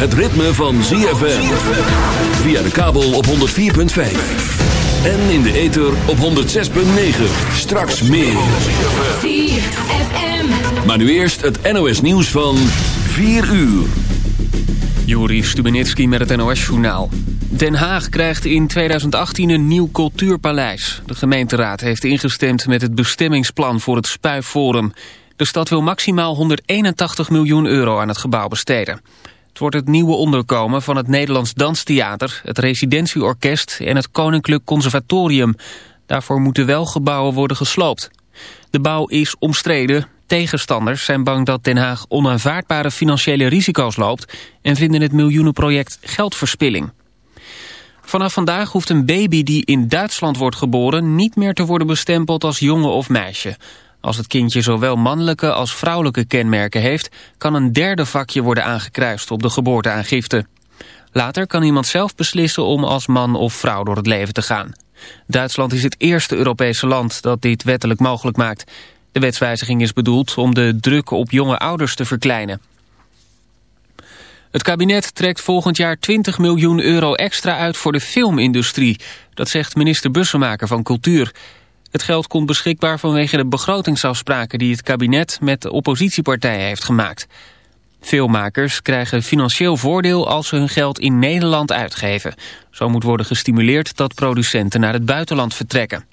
het ritme van ZFM. Via de kabel op 104.5. En in de ether op 106.9. Straks meer. ZFM. Maar nu eerst het NOS nieuws van 4 uur. Juri Stubenitski met het NOS-journaal. Den Haag krijgt in 2018 een nieuw cultuurpaleis. De gemeenteraad heeft ingestemd met het bestemmingsplan voor het Spuiforum. De stad wil maximaal 181 miljoen euro aan het gebouw besteden. Wordt het nieuwe onderkomen van het Nederlands Danstheater... het Residentieorkest en het Koninklijk Conservatorium. Daarvoor moeten wel gebouwen worden gesloopt. De bouw is omstreden. Tegenstanders zijn bang dat Den Haag onaanvaardbare financiële risico's loopt... en vinden het miljoenenproject geldverspilling. Vanaf vandaag hoeft een baby die in Duitsland wordt geboren... niet meer te worden bestempeld als jongen of meisje. Als het kindje zowel mannelijke als vrouwelijke kenmerken heeft... kan een derde vakje worden aangekruist op de geboorteaangifte. Later kan iemand zelf beslissen om als man of vrouw door het leven te gaan. Duitsland is het eerste Europese land dat dit wettelijk mogelijk maakt. De wetswijziging is bedoeld om de druk op jonge ouders te verkleinen. Het kabinet trekt volgend jaar 20 miljoen euro extra uit voor de filmindustrie. Dat zegt minister Bussemaker van Cultuur. Het geld komt beschikbaar vanwege de begrotingsafspraken die het kabinet met de oppositiepartijen heeft gemaakt. Filmmakers krijgen financieel voordeel als ze hun geld in Nederland uitgeven. Zo moet worden gestimuleerd dat producenten naar het buitenland vertrekken.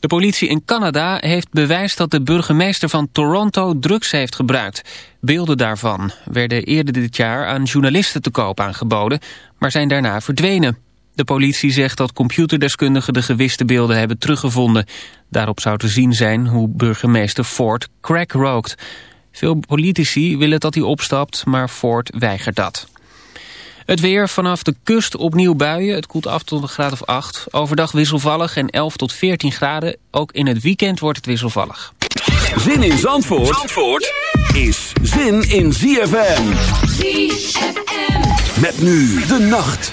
De politie in Canada heeft bewijs dat de burgemeester van Toronto drugs heeft gebruikt. Beelden daarvan werden eerder dit jaar aan journalisten te koop aangeboden, maar zijn daarna verdwenen. De politie zegt dat computerdeskundigen de gewiste beelden hebben teruggevonden. Daarop zou te zien zijn hoe burgemeester Ford crack rookt. Veel politici willen dat hij opstapt, maar Ford weigert dat. Het weer vanaf de kust opnieuw buien. Het koelt af tot een graad of 8. Overdag wisselvallig en 11 tot 14 graden. Ook in het weekend wordt het wisselvallig. Zin in Zandvoort, Zandvoort is zin in ZFM. ZFM. Met nu de nacht.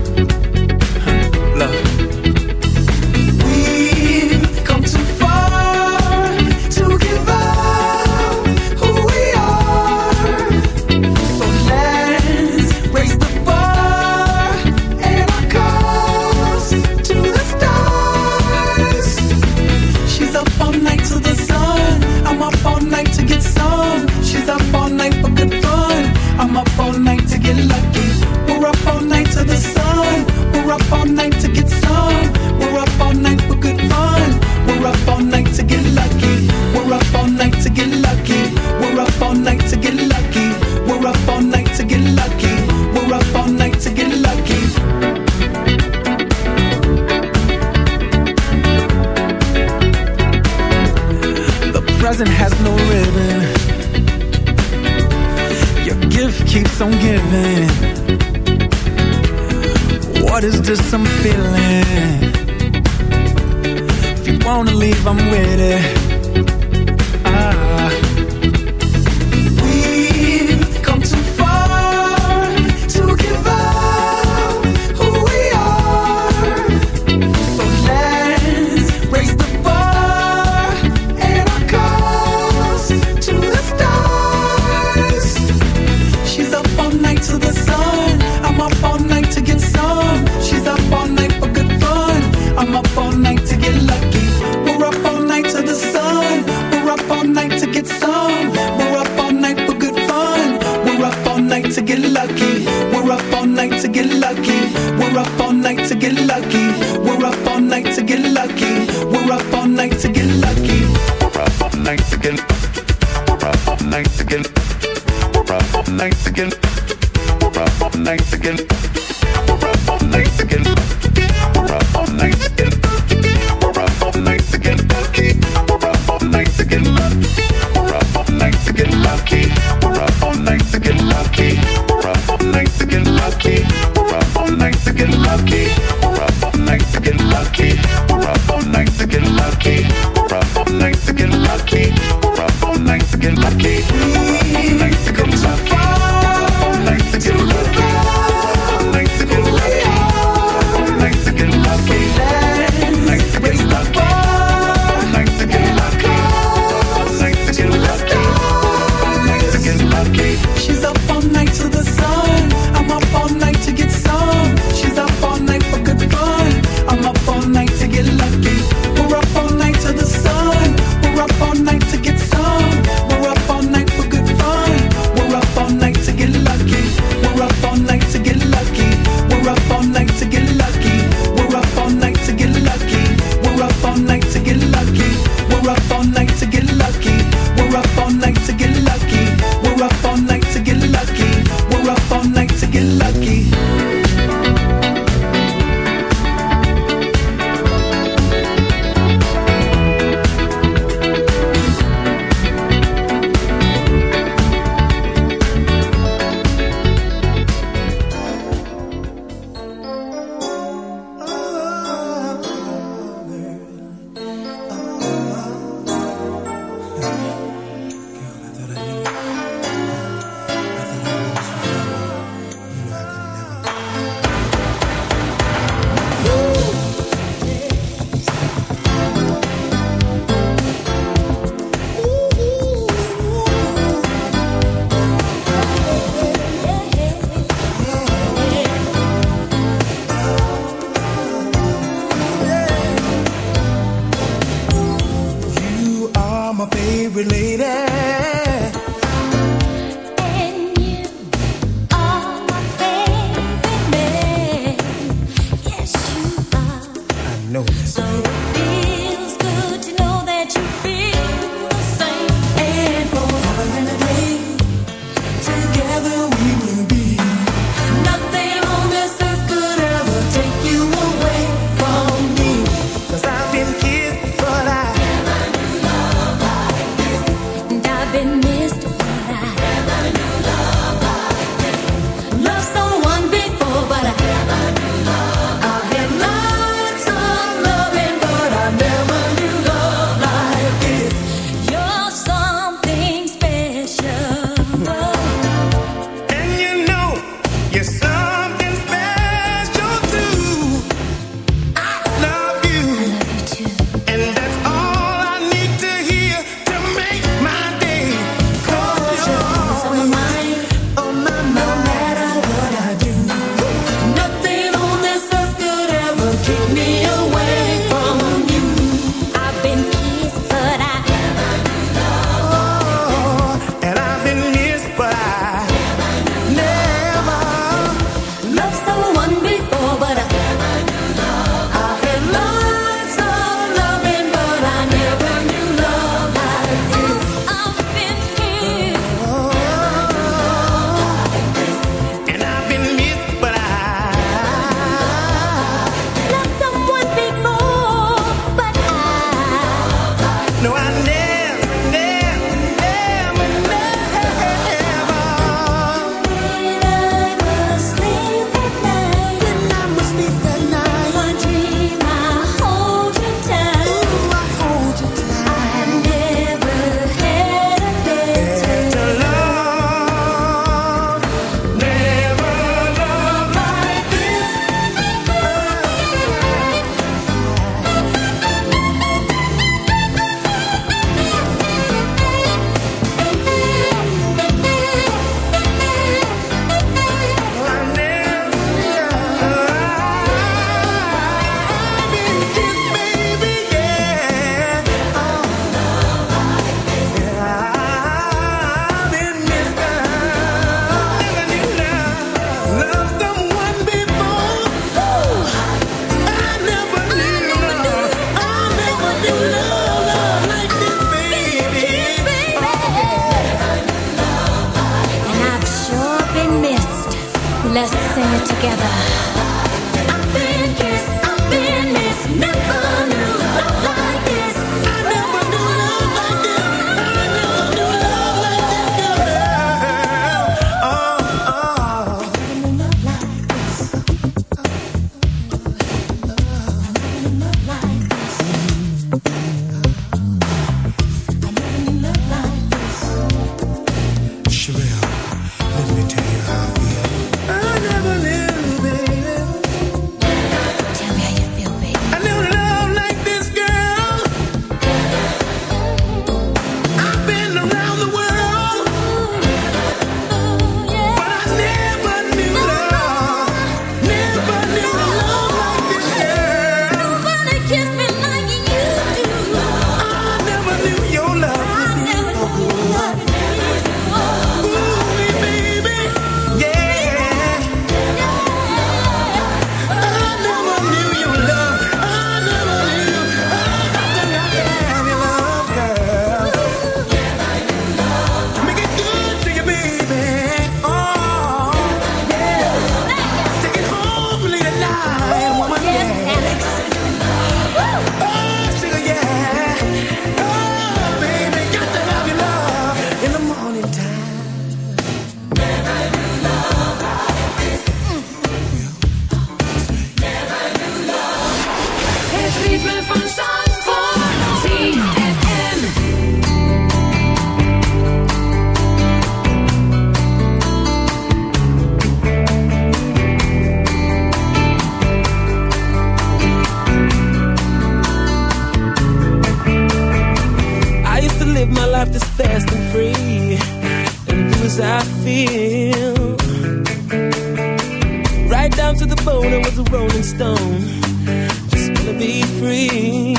free.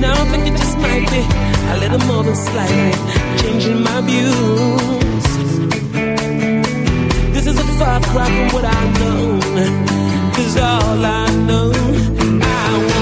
Now I think it just might be a little more than slightly changing my views. This is a far cry from what I've known, cause all I know I want.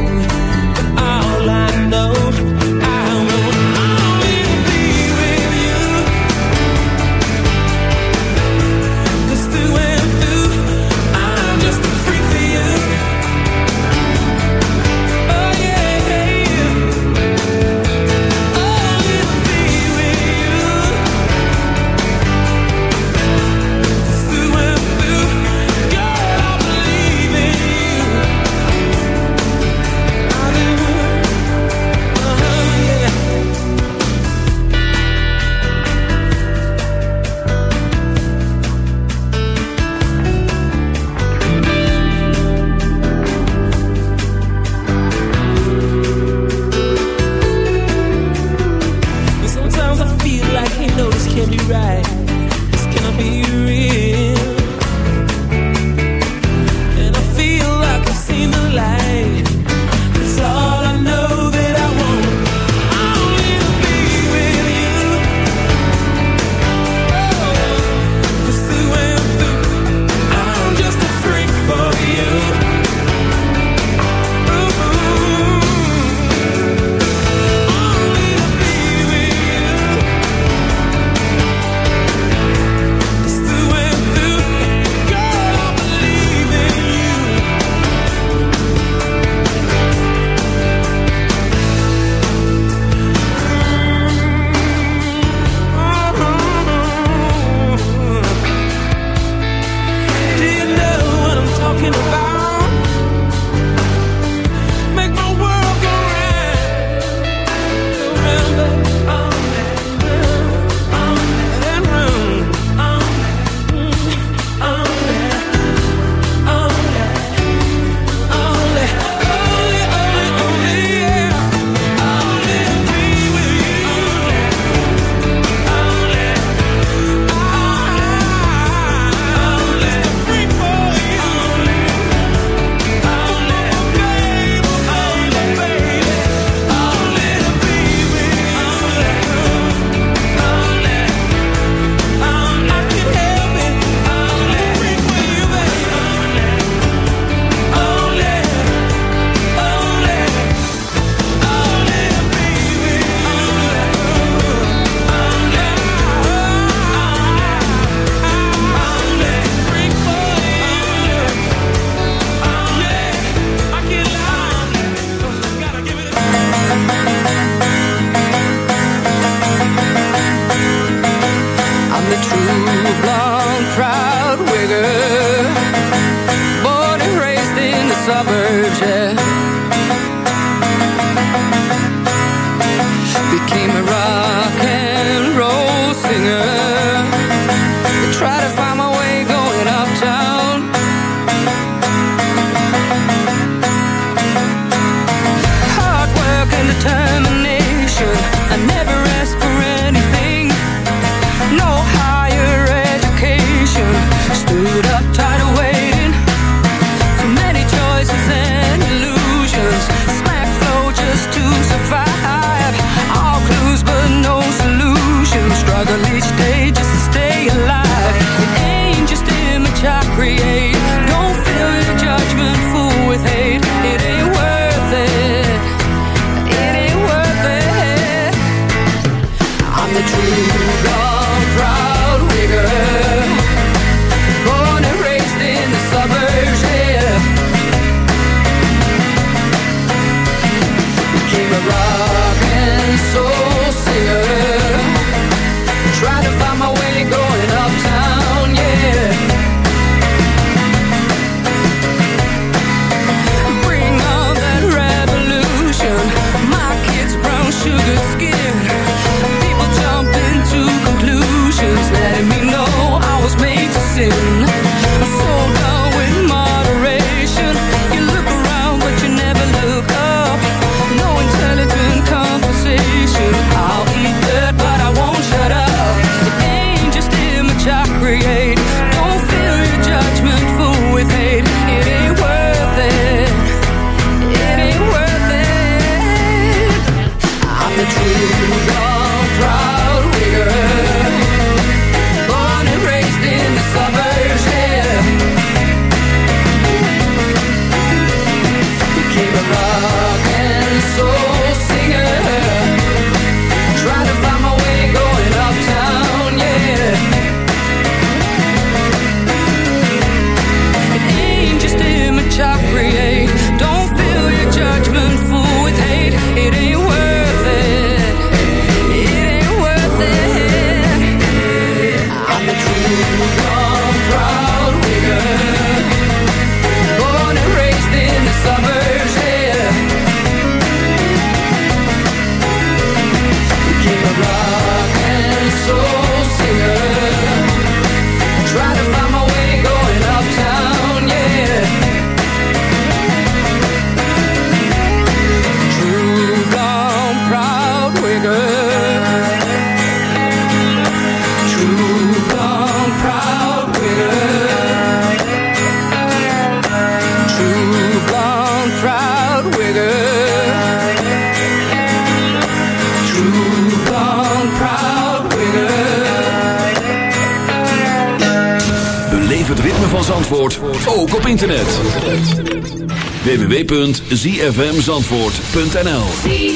www.zfmzandvoort.nl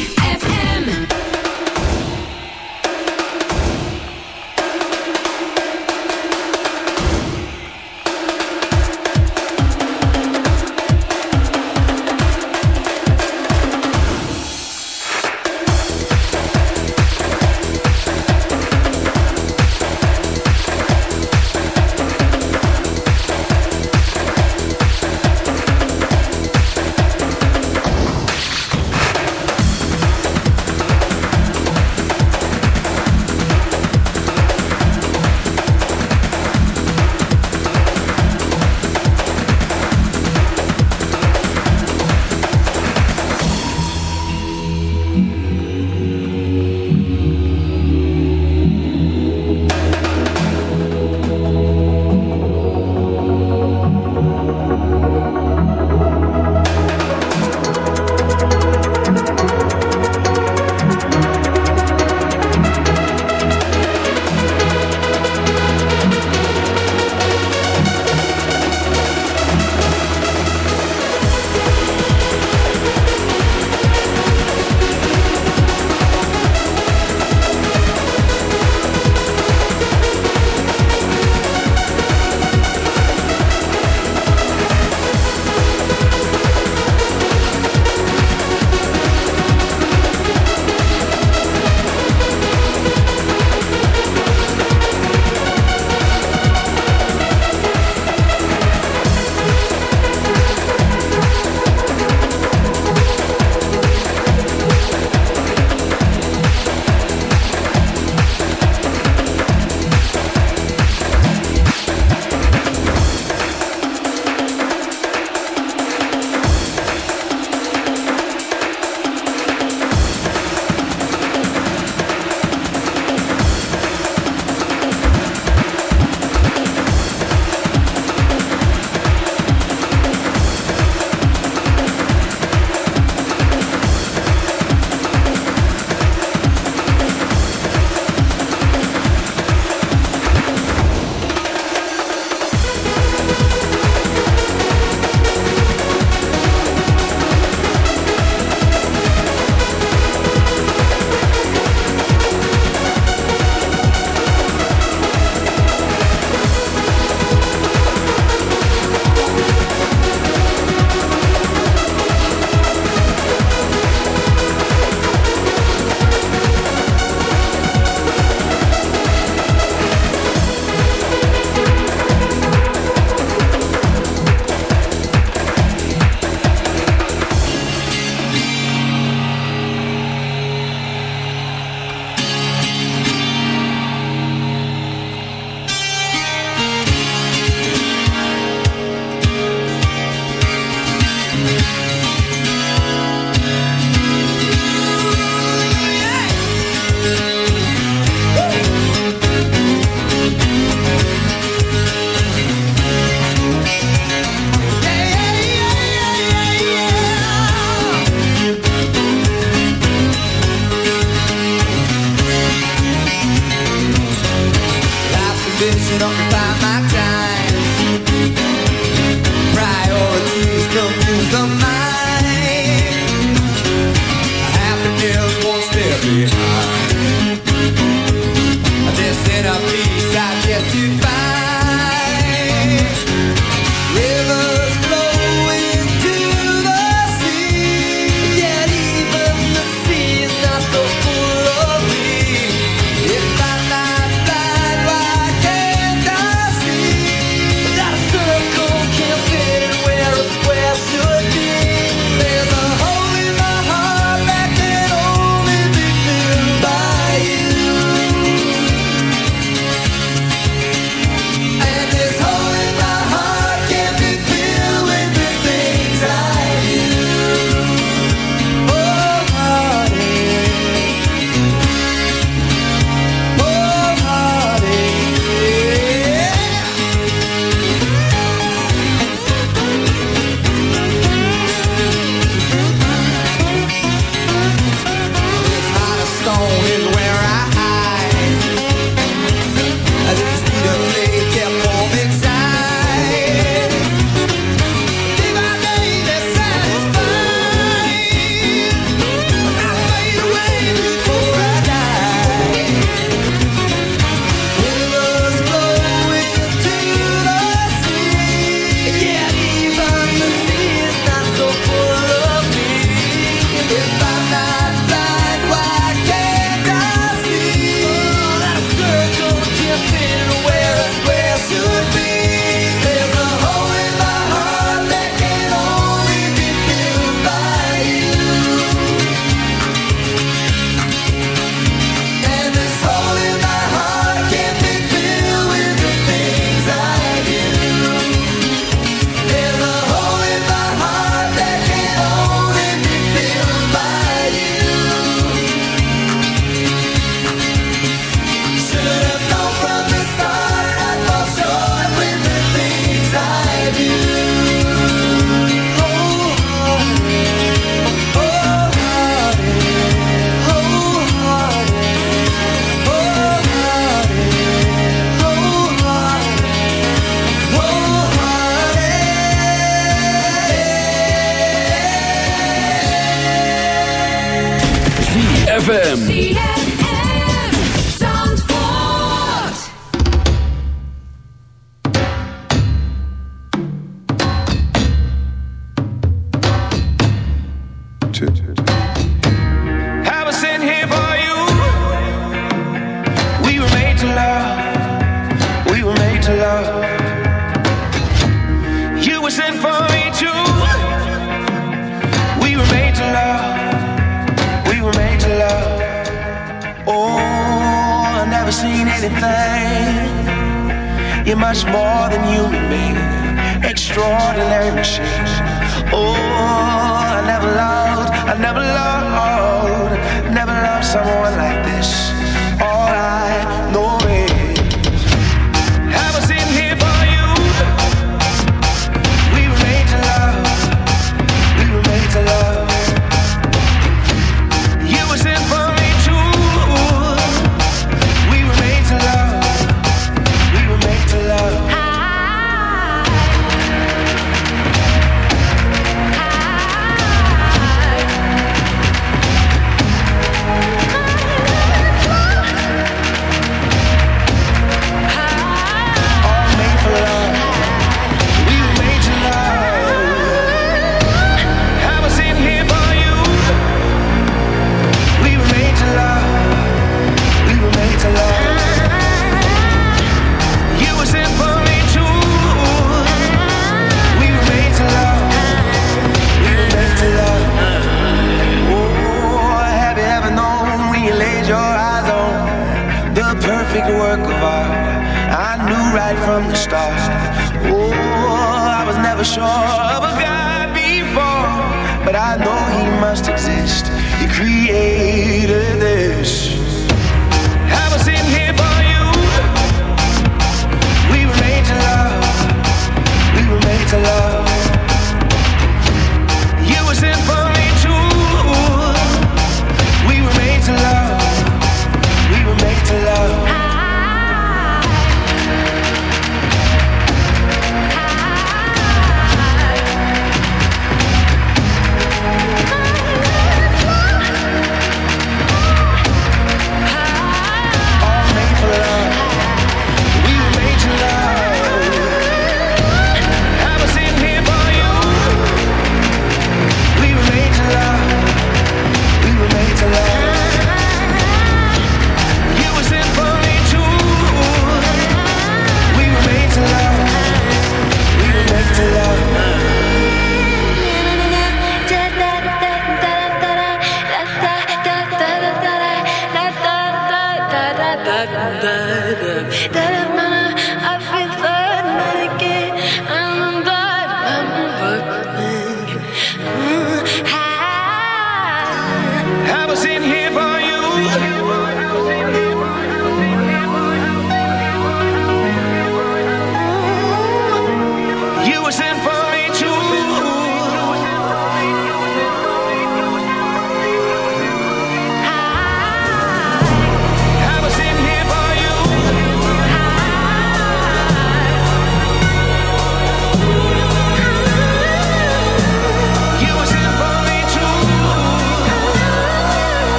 so full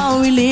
how we live.